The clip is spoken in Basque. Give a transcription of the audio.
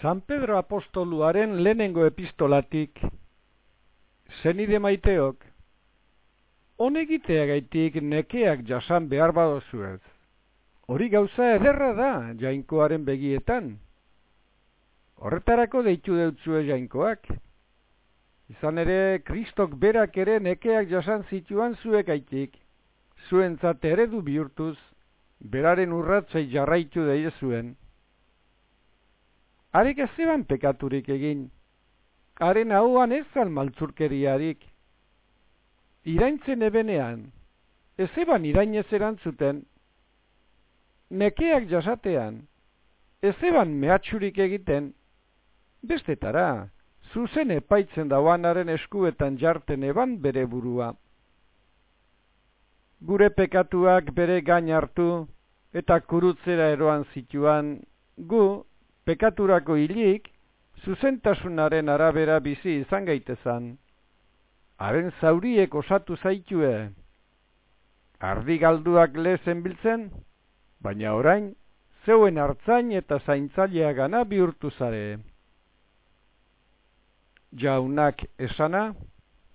San Pedro apostoluaren lehenengo epistolatik, zenide maiteok, honegiteagaitik nekeak jasan behar badozuez. Hori gauza ederra da jainkoaren begietan. Horretarako deitu deutzue jainkoak. Izan ere, kristok berak ere nekeak jasan zituan zuek aitik, zuentzat eredu bihurtuz, beraren urratzei jarraitu daide zuen. Arek ez zeban pekaturik egin, haren hauan ez zan maltzurkeriarik. Iraintzen ebenean, ez zeban irainez erantzuten, nekeak jasatean, ez zeban mehatxurik egiten, bestetara, zuzen epaitzen dauanaren eskuetan jarten eban bere burua. Gure pekatuak bere gain hartu eta kurutzera eroan zituan, gu, pekaturako hilik, zuzentasunaren arabera bizi izan gaitezan. Haren zauriek osatu zaitue. Ardi galduak lezen biltzen, baina orain, zeuen hartzain eta zaintzaileagana bihurtu zare. Jaunak esana,